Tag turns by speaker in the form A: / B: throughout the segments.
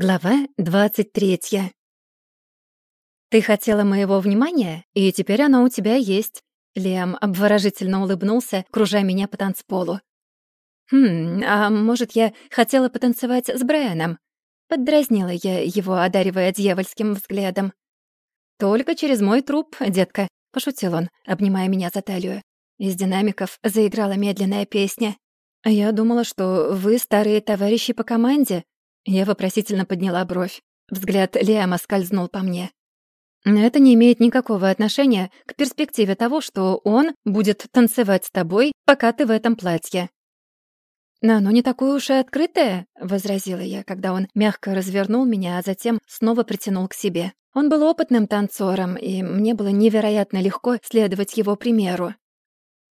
A: Глава 23. «Ты хотела моего внимания, и теперь оно у тебя есть». Лиам обворожительно улыбнулся, кружа меня по танцполу. «Хм, а может, я хотела потанцевать с Брайаном?» Поддразнила я его, одаривая дьявольским взглядом. «Только через мой труп, детка», — пошутил он, обнимая меня за талию. Из динамиков заиграла медленная песня. «Я думала, что вы старые товарищи по команде», я вопросительно подняла бровь. Взгляд Лиама скользнул по мне. Это не имеет никакого отношения к перспективе того, что он будет танцевать с тобой, пока ты в этом платье. «Но оно не такое уж и открытое», — возразила я, когда он мягко развернул меня, а затем снова притянул к себе. Он был опытным танцором, и мне было невероятно легко следовать его примеру.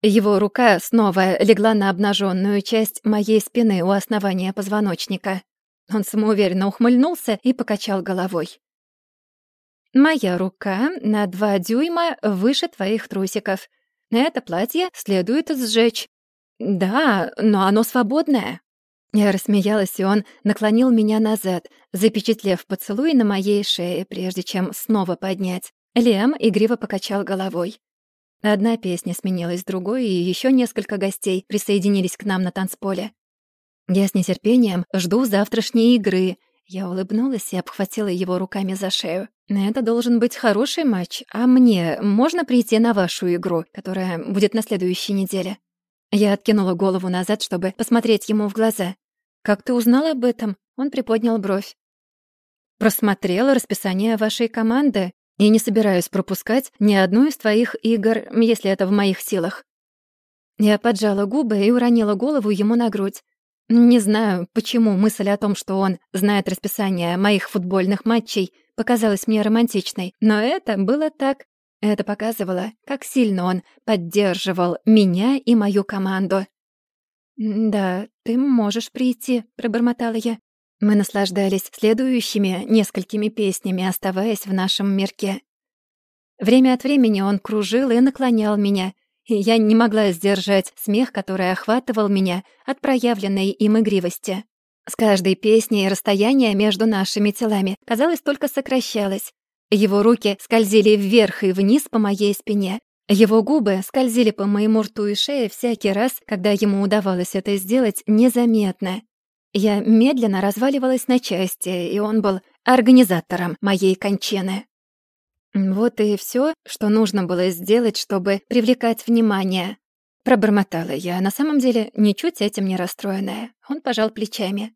A: Его рука снова легла на обнаженную часть моей спины у основания позвоночника. Он самоуверенно ухмыльнулся и покачал головой. «Моя рука на два дюйма выше твоих трусиков. Это платье следует сжечь. Да, но оно свободное». Я рассмеялась, и он наклонил меня назад, запечатлев поцелуй на моей шее, прежде чем снова поднять. Лем игриво покачал головой. Одна песня сменилась другой, и еще несколько гостей присоединились к нам на танцполе. Я с нетерпением жду завтрашней игры. Я улыбнулась и обхватила его руками за шею. Это должен быть хороший матч, а мне можно прийти на вашу игру, которая будет на следующей неделе? Я откинула голову назад, чтобы посмотреть ему в глаза. «Как ты узнал об этом?» Он приподнял бровь. «Просмотрела расписание вашей команды и не собираюсь пропускать ни одну из твоих игр, если это в моих силах». Я поджала губы и уронила голову ему на грудь. Не знаю, почему мысль о том, что он знает расписание моих футбольных матчей, показалась мне романтичной, но это было так. Это показывало, как сильно он поддерживал меня и мою команду. «Да, ты можешь прийти», — пробормотала я. Мы наслаждались следующими несколькими песнями, оставаясь в нашем мирке. Время от времени он кружил и наклонял меня — и я не могла сдержать смех, который охватывал меня от проявленной им игривости. С каждой песней расстояние между нашими телами, казалось, только сокращалось. Его руки скользили вверх и вниз по моей спине. Его губы скользили по моему рту и шее всякий раз, когда ему удавалось это сделать незаметно. Я медленно разваливалась на части, и он был организатором моей кончины. Вот и все, что нужно было сделать, чтобы привлекать внимание. Пробормотала я, на самом деле ничуть этим не расстроенная. Он пожал плечами.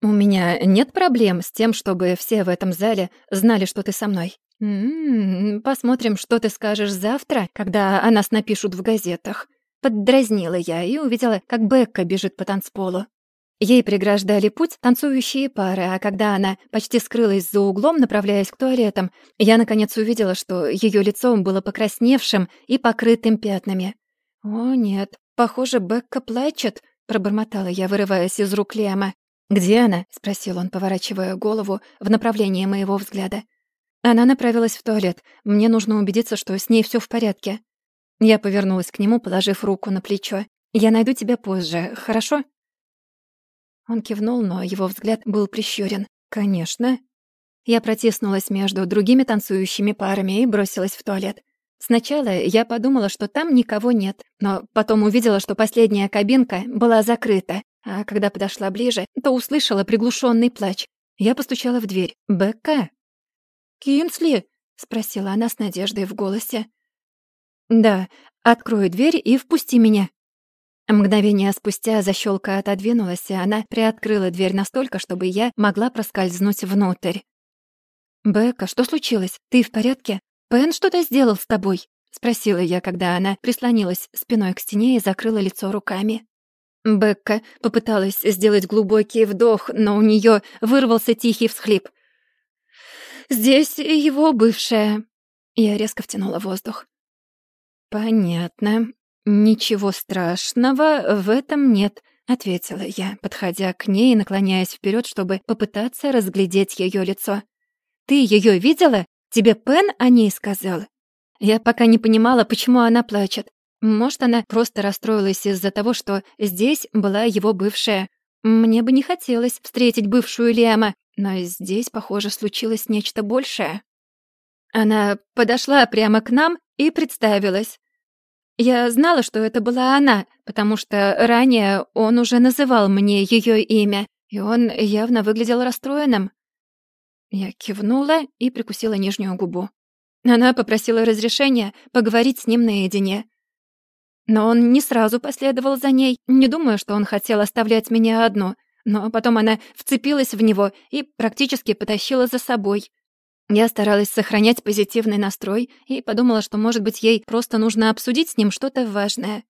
A: «У меня нет проблем с тем, чтобы все в этом зале знали, что ты со мной. М -м, посмотрим, что ты скажешь завтра, когда о нас напишут в газетах». Поддразнила я и увидела, как Бекка бежит по танцполу. Ей преграждали путь танцующие пары, а когда она почти скрылась за углом, направляясь к туалетам, я наконец увидела, что ее лицо было покрасневшим и покрытым пятнами. «О, нет, похоже, Бекка плачет», — пробормотала я, вырываясь из рук Лема. «Где она?» — спросил он, поворачивая голову в направлении моего взгляда. Она направилась в туалет. Мне нужно убедиться, что с ней все в порядке. Я повернулась к нему, положив руку на плечо. «Я найду тебя позже, хорошо?» Он кивнул, но его взгляд был прищурен. «Конечно». Я протиснулась между другими танцующими парами и бросилась в туалет. Сначала я подумала, что там никого нет, но потом увидела, что последняя кабинка была закрыта, а когда подошла ближе, то услышала приглушенный плач. Я постучала в дверь. «Бекка?» «Кинсли?» — спросила она с надеждой в голосе. «Да, открой дверь и впусти меня», Мгновение спустя защёлка отодвинулась, и она приоткрыла дверь настолько, чтобы я могла проскользнуть внутрь. «Бекка, что случилось? Ты в порядке? Пен что-то сделал с тобой?» — спросила я, когда она прислонилась спиной к стене и закрыла лицо руками. Бекка попыталась сделать глубокий вдох, но у неё вырвался тихий всхлип. «Здесь его бывшая». Я резко втянула воздух. «Понятно. «Ничего страшного в этом нет», — ответила я, подходя к ней и наклоняясь вперед, чтобы попытаться разглядеть ее лицо. «Ты ее видела? Тебе Пен о ней сказал?» Я пока не понимала, почему она плачет. Может, она просто расстроилась из-за того, что здесь была его бывшая. Мне бы не хотелось встретить бывшую Лиама, Но здесь, похоже, случилось нечто большее. Она подошла прямо к нам и представилась. Я знала, что это была она, потому что ранее он уже называл мне ее имя, и он явно выглядел расстроенным. Я кивнула и прикусила нижнюю губу. Она попросила разрешения поговорить с ним наедине. Но он не сразу последовал за ней. Не думаю, что он хотел оставлять меня одну. Но потом она вцепилась в него и практически потащила за собой. Я старалась сохранять позитивный настрой и подумала, что, может быть, ей просто нужно обсудить с ним что-то важное.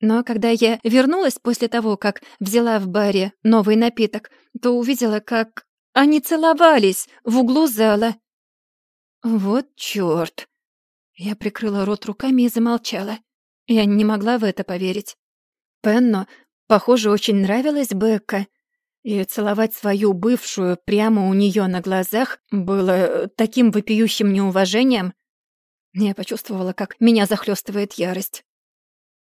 A: Но когда я вернулась после того, как взяла в баре новый напиток, то увидела, как они целовались в углу зала. Вот чёрт. Я прикрыла рот руками и замолчала. Я не могла в это поверить. Пенно, похоже, очень нравилась Бекка, и целовать свою бывшую прямо у неё на глазах было таким вопиющим неуважением. Я почувствовала, как меня захлёстывает ярость.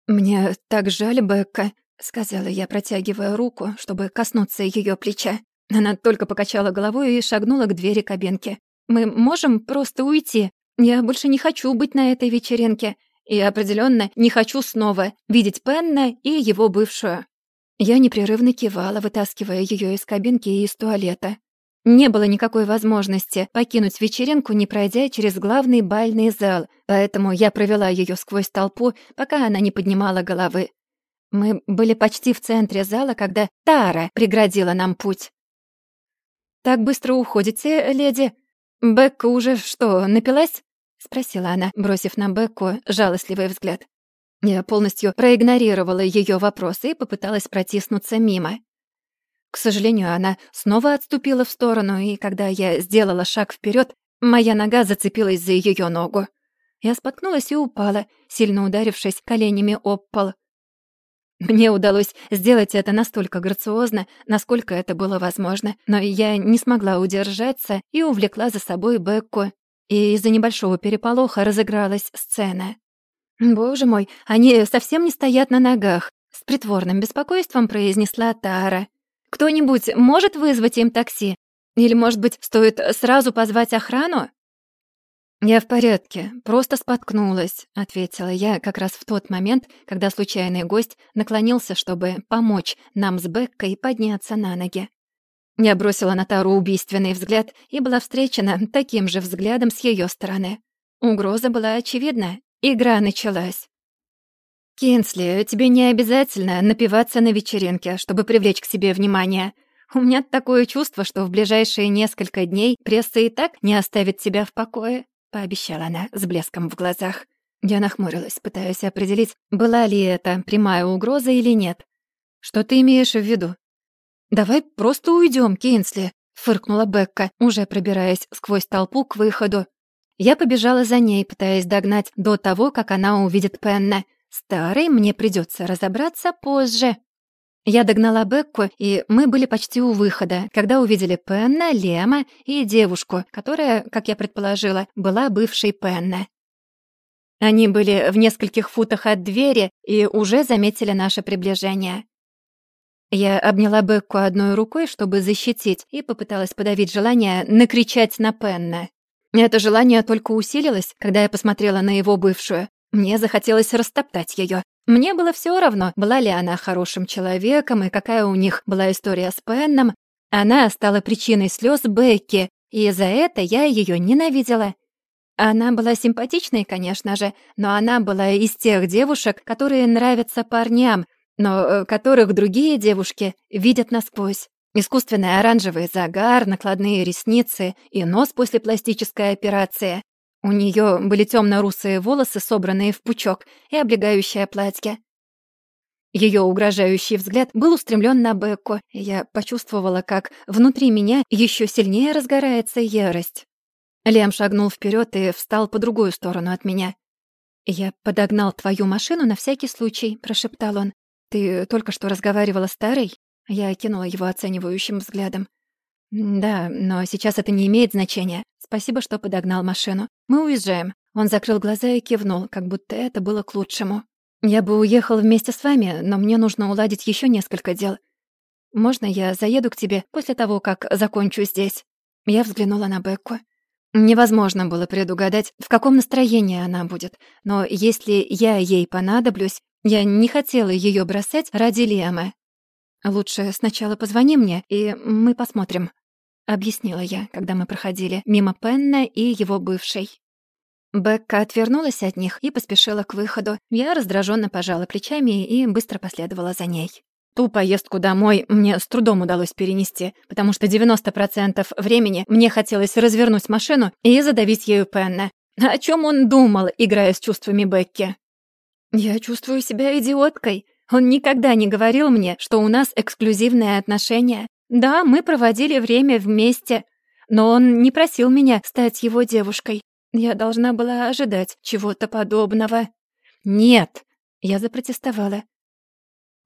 A: «Мне так жаль, Бекка», — сказала я, протягивая руку, чтобы коснуться её плеча. Она только покачала головой и шагнула к двери кабинки. «Мы можем просто уйти. Я больше не хочу быть на этой вечеринке. И определенно не хочу снова видеть Пенна и его бывшую». Я непрерывно кивала, вытаскивая ее из кабинки и из туалета. Не было никакой возможности покинуть вечеринку, не пройдя через главный бальный зал, поэтому я провела ее сквозь толпу, пока она не поднимала головы. Мы были почти в центре зала, когда Тара преградила нам путь. «Так быстро уходите, леди? Бекка уже что, напилась?» — спросила она, бросив на Бекку жалостливый взгляд. Я полностью проигнорировала ее вопросы и попыталась протиснуться мимо. К сожалению, она снова отступила в сторону, и когда я сделала шаг вперед, моя нога зацепилась за ее ногу. Я споткнулась и упала, сильно ударившись коленями об пол. Мне удалось сделать это настолько грациозно, насколько это было возможно, но я не смогла удержаться и увлекла за собой Бекку, и из-за небольшого переполоха разыгралась сцена. «Боже мой, они совсем не стоят на ногах», — с притворным беспокойством произнесла Тара. «Кто-нибудь может вызвать им такси? Или, может быть, стоит сразу позвать охрану?» «Я в порядке, просто споткнулась», — ответила я как раз в тот момент, когда случайный гость наклонился, чтобы помочь нам с Беккой подняться на ноги. Я бросила на Тару убийственный взгляд и была встречена таким же взглядом с ее стороны. Угроза была очевидна, игра началась. «Кинсли, тебе не обязательно напиваться на вечеринке, чтобы привлечь к себе внимание. У меня такое чувство, что в ближайшие несколько дней пресса и так не оставит тебя в покое», — пообещала она с блеском в глазах. Я нахмурилась, пытаясь определить, была ли это прямая угроза или нет. «Что ты имеешь в виду?» «Давай просто уйдем, Кинсли», — фыркнула Бекка, уже пробираясь сквозь толпу к выходу. Я побежала за ней, пытаясь догнать до того, как она увидит Пенна. Старой мне придется разобраться позже. Я догнала Бекку, и мы были почти у выхода, когда увидели Пенна, Лема и девушку, которая, как я предположила, была бывшей Пенна. Они были в нескольких футах от двери и уже заметили наше приближение. Я обняла Бекку одной рукой, чтобы защитить, и попыталась подавить желание накричать на Пенна. Это желание только усилилось, когда я посмотрела на его бывшую. Мне захотелось растоптать ее, мне было все равно, была ли она хорошим человеком и какая у них была история с Пенном. Она стала причиной слез Бекки, и за это я ее ненавидела. Она была симпатичной, конечно же, но она была из тех девушек, которые нравятся парням, но э, которых другие девушки видят насквозь. Искусственный оранжевый загар, накладные ресницы и нос после пластической операции. У нее были темно-русые волосы, собранные в пучок, и облегающее платье. Ее угрожающий взгляд был устремлен на Бекку, я почувствовала, как внутри меня еще сильнее разгорается ярость. Лем шагнул вперед и встал по другую сторону от меня. «Я подогнал твою машину на всякий случай», — прошептал он. «Ты только что разговаривала с Тарой?» Я окинула его оценивающим взглядом. «Да, но сейчас это не имеет значения. Спасибо, что подогнал машину. Мы уезжаем». Он закрыл глаза и кивнул, как будто это было к лучшему. «Я бы уехал вместе с вами, но мне нужно уладить еще несколько дел». можно я заеду к тебе после того, как закончу здесь?» Я взглянула на Бекку. Невозможно было предугадать, в каком настроении она будет, но если я ей понадоблюсь, я не хотела ее бросать ради Лиама. «Лучше сначала позвони мне, и мы посмотрим», — объяснила я, когда мы проходили мимо Пенна и его бывшей. Бекка отвернулась от них и поспешила к выходу. Я раздраженно пожала плечами и быстро последовала за ней. Ту поездку домой мне с трудом удалось перенести, потому что 90% времени мне хотелось развернуть машину и задавить ею Пенна. О чем он думал, играя с чувствами Бекки? «Я чувствую себя идиоткой. Он никогда не говорил мне, что у нас эксклюзивные отношения. Да, мы проводили время вместе, но он не просил меня стать его девушкой. Я должна была ожидать чего-то подобного. Нет, я запротестовала.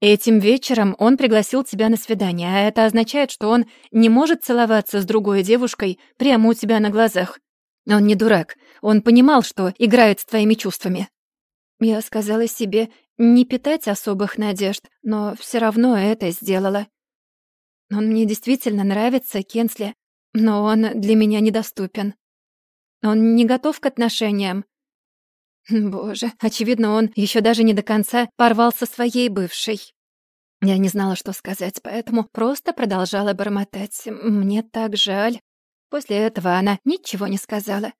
A: Этим вечером он пригласил тебя на свидание, а это означает, что он не может целоваться с другой девушкой прямо у тебя на глазах. Он не дурак. Он понимал, что играет с твоими чувствами. Я сказала себе не питать особых надежд, но все равно это сделала. Он мне действительно нравится, Кенсли, но он для меня недоступен. Он не готов к отношениям. Боже, очевидно, он еще даже не до конца порвал со своей бывшей. Я не знала, что сказать, поэтому просто продолжала бормотать. Мне так жаль. После этого она ничего не сказала.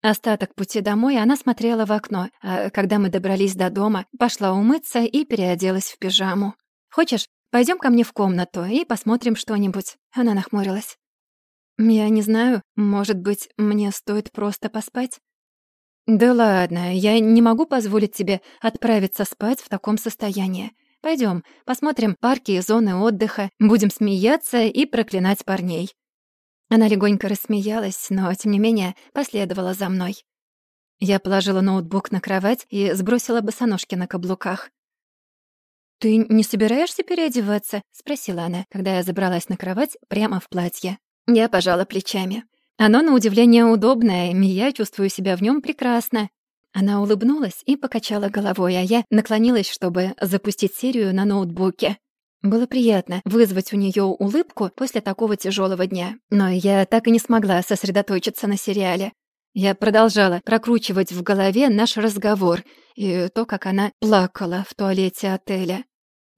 A: Остаток пути домой она смотрела в окно, а когда мы добрались до дома, пошла умыться и переоделась в пижаму. «Хочешь, пойдем ко мне в комнату и посмотрим что-нибудь?» Она нахмурилась. «Я не знаю, может быть, мне стоит просто поспать?» «Да ладно, я не могу позволить тебе отправиться спать в таком состоянии. Пойдем, посмотрим парки и зоны отдыха, будем смеяться и проклинать парней». Она легонько рассмеялась, но, тем не менее, последовала за мной. Я положила ноутбук на кровать и сбросила босоножки на каблуках. «Ты не собираешься переодеваться?» — спросила она, когда я забралась на кровать прямо в платье. Я пожала плечами. Оно, на удивление, удобное, и я чувствую себя в нем прекрасно. Она улыбнулась и покачала головой, а я наклонилась, чтобы запустить серию на ноутбуке. Было приятно вызвать у нее улыбку после такого тяжелого дня, но я так и не смогла сосредоточиться на сериале. Я продолжала прокручивать в голове наш разговор и то, как она плакала в туалете отеля.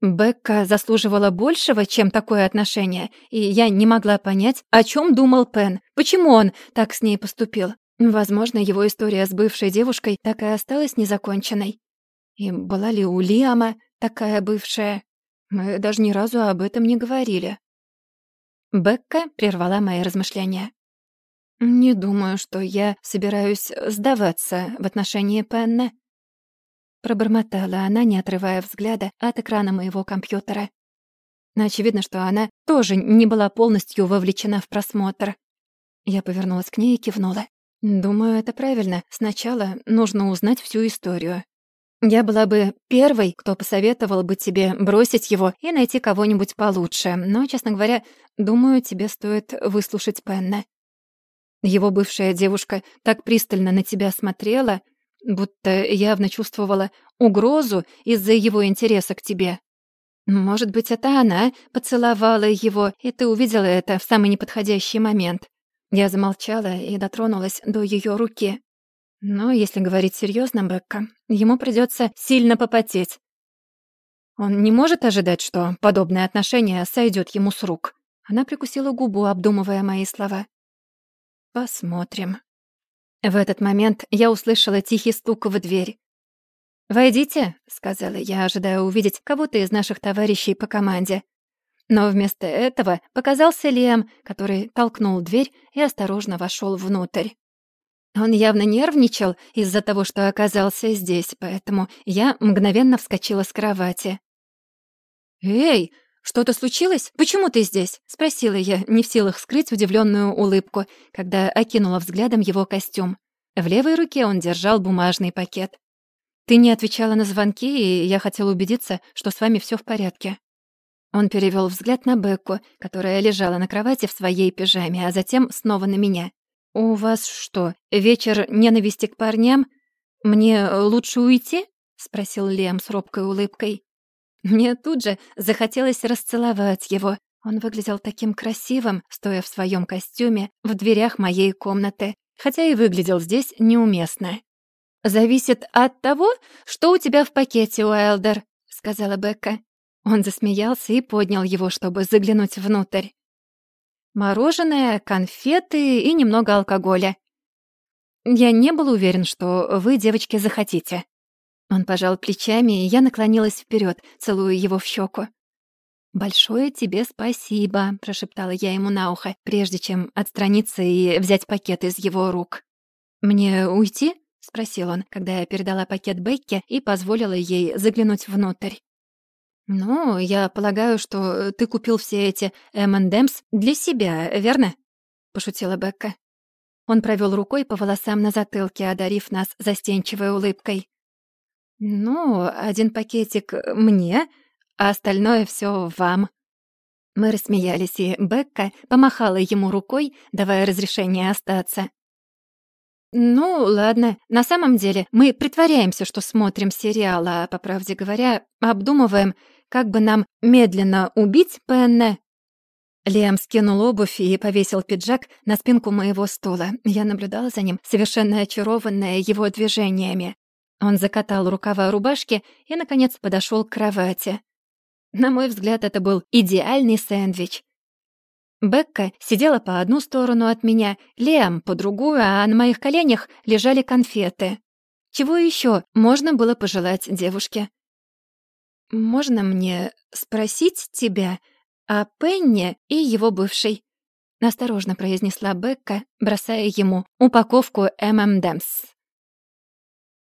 A: Бекка заслуживала большего, чем такое отношение, и я не могла понять, о чем думал Пен, почему он так с ней поступил. Возможно, его история с бывшей девушкой так и осталась незаконченной. И была ли у Лиама такая бывшая? Мы даже ни разу об этом не говорили. Бекка прервала мои размышления. «Не думаю, что я собираюсь сдаваться в отношении Пенна. Пробормотала она, не отрывая взгляда от экрана моего компьютера. Очевидно, что она тоже не была полностью вовлечена в просмотр. Я повернулась к ней и кивнула. «Думаю, это правильно. Сначала нужно узнать всю историю. Я была бы первой, кто посоветовал бы тебе бросить его и найти кого-нибудь получше, но, честно говоря, думаю, тебе стоит выслушать Пенна. Его бывшая девушка так пристально на тебя смотрела, будто явно чувствовала угрозу из-за его интереса к тебе. Может быть, это она поцеловала его, и ты увидела это в самый неподходящий момент. Я замолчала и дотронулась до ее руки. Но если говорить серьезно, Бекка, ему придется сильно попотеть. Он не может ожидать, что подобное отношение сойдет ему с рук. Она прикусила губу, обдумывая мои слова. Посмотрим. В этот момент я услышала тихий стук в дверь. «Войдите», — сказала я, ожидая увидеть кого-то из наших товарищей по команде. Но вместо этого показался Лем, который толкнул дверь и осторожно вошел внутрь. Он явно нервничал из-за того, что оказался здесь, поэтому я мгновенно вскочила с кровати. «Эй, что-то случилось? Почему ты здесь?» — спросила я, не в силах скрыть удивленную улыбку, когда окинула взглядом его костюм. В левой руке он держал бумажный пакет. «Ты не отвечала на звонки, и я хотел убедиться, что с вами все в порядке». Он перевел взгляд на Бекку, которая лежала на кровати в своей пижаме, а затем снова на меня. «У вас что, вечер ненависти к парням? Мне лучше уйти?» — спросил Лем с робкой улыбкой. Мне тут же захотелось расцеловать его, Он выглядел таким красивым, стоя в своем костюме в дверях моей комнаты, хотя и выглядел здесь неуместно. «Зависит от того, что у тебя в пакете, Уайлдер», — сказала Бекка. Он засмеялся и поднял его, чтобы заглянуть внутрь. «Мороженое, конфеты и немного алкоголя. Я не был уверен, что вы, девочки, захотите». Он пожал плечами, и я наклонилась вперед, целуя его в щеку. «Большое тебе спасибо», — прошептала я ему на ухо, прежде чем отстраниться и взять пакет из его рук. «Мне уйти?» — спросил он, когда я передала пакет Бекке и позволила ей заглянуть внутрь. «Ну, я полагаю, что ты купил все эти M&M's для себя, верно?» — пошутила Бекка. Он провел рукой по волосам на затылке, одарив нас застенчивой улыбкой. «Ну, один пакетик мне, а остальное все вам». Мы рассмеялись, и Бекка помахала ему рукой, давая разрешение остаться. «Ну, ладно. На самом деле мы притворяемся, что смотрим сериал, а, по правде говоря, обдумываем, как бы нам медленно убить Пенне». Лиам скинул обувь и повесил пиджак на спинку моего стула. Я наблюдала за ним, совершенно очарованная его движениями. Он закатал рукава рубашки и, наконец, подошел к кровати. На мой взгляд, это был идеальный сэндвич. Бекка сидела по одну сторону от меня, Лиам — по другую, а на моих коленях лежали конфеты. Чего еще можно было пожелать девушке? «Можно мне спросить тебя о Пенне и его бывшей?» — осторожно произнесла Бекка, бросая ему упаковку ММДэмс.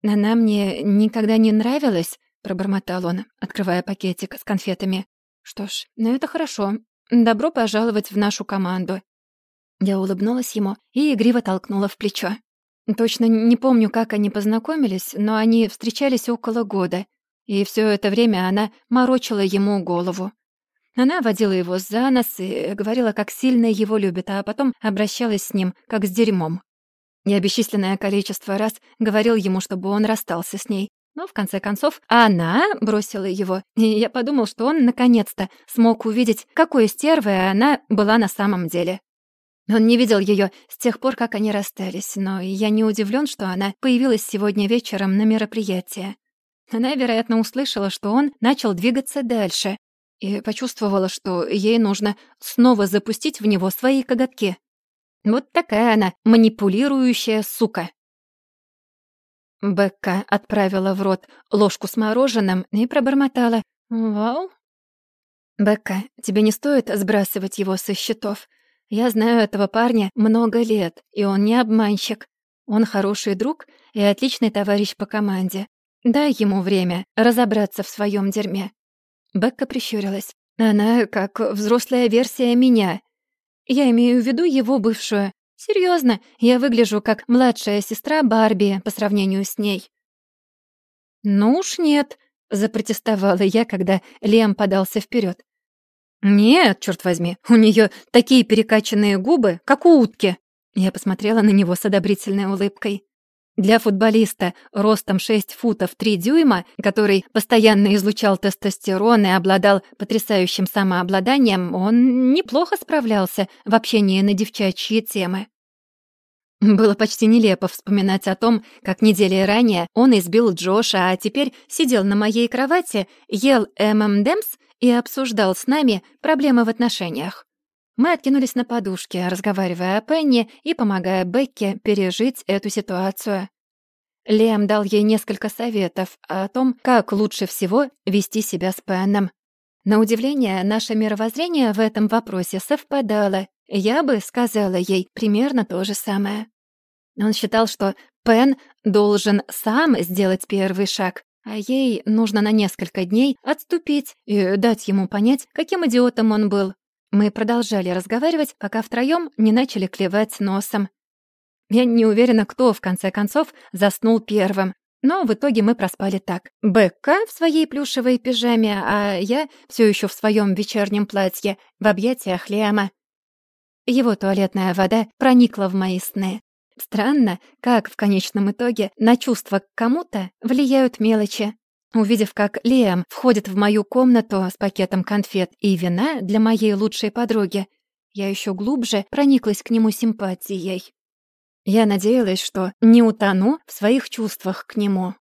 A: «Она мне никогда не нравилась», пробормотал он, открывая пакетик с конфетами. «Что ж, ну это хорошо. Добро пожаловать в нашу команду». Я улыбнулась ему и игриво толкнула в плечо. Точно не помню, как они познакомились, но они встречались около года, и все это время она морочила ему голову. Она водила его за нос и говорила, как сильно его любит, а потом обращалась с ним, как с дерьмом. Я бесчисленное количество раз говорил ему, чтобы он расстался с ней, но, в конце концов, она бросила его, и я подумал, что он наконец-то смог увидеть, какой стервой она была на самом деле. Он не видел ее с тех пор, как они расстались, но я не удивлен, что она появилась сегодня вечером на мероприятии. Она, вероятно, услышала, что он начал двигаться дальше, и почувствовала, что ей нужно снова запустить в него свои коготки. Вот такая она манипулирующая сука. Бекка отправила в рот ложку с мороженым и пробормотала «Вау». «Бекка, тебе не стоит сбрасывать его со счетов. Я знаю этого парня много лет, и он не обманщик. Он хороший друг и отличный товарищ по команде. Дай ему время разобраться в своем дерьме». Бекка прищурилась. «Она как взрослая версия меня. Я имею в виду его бывшую. Серьезно, я выгляжу как младшая сестра Барби по сравнению с ней. Ну уж нет, запротестовала я, когда Лем подался вперед. Нет, черт возьми, у нее такие перекачанные губы, как у утки. Я посмотрела на него с одобрительной улыбкой. Для футболиста ростом 6 футов 3 дюйма, который постоянно излучал тестостерон и обладал потрясающим самообладанием, он неплохо справлялся в общении на девчачьи темы. Было почти нелепо вспоминать о том, как недели ранее он избил Джоша, а теперь сидел на моей кровати, ел ММДэмс и обсуждал с нами проблемы в отношениях. Мы откинулись на подушке, разговаривая о Пенни и помогая Бекке пережить эту ситуацию. Лем дал ей несколько советов о том, как лучше всего вести себя с Пенном. На удивление, наше мировоззрение в этом вопросе совпадало. Я бы сказала ей примерно то же самое. Он считал, что Пен должен сам сделать первый шаг, а ей нужно на несколько дней отступить и дать ему понять, каким идиотом он был. Мы продолжали разговаривать, пока втроём не начали клевать носом. Я не уверена, кто, в конце концов, заснул первым. Но в итоге мы проспали так. Бекка в своей плюшевой пижаме, а я все еще в своем вечернем платье, в объятиях Лиама. Его туалетная вода проникла в мои сны. Странно, как в конечном итоге на чувства к кому-то влияют мелочи. Увидев, как Лиам входит в мою комнату с пакетом конфет и вина для моей лучшей подруги, я еще глубже прониклась к нему симпатией. Я надеялась, что не утону в своих чувствах к нему.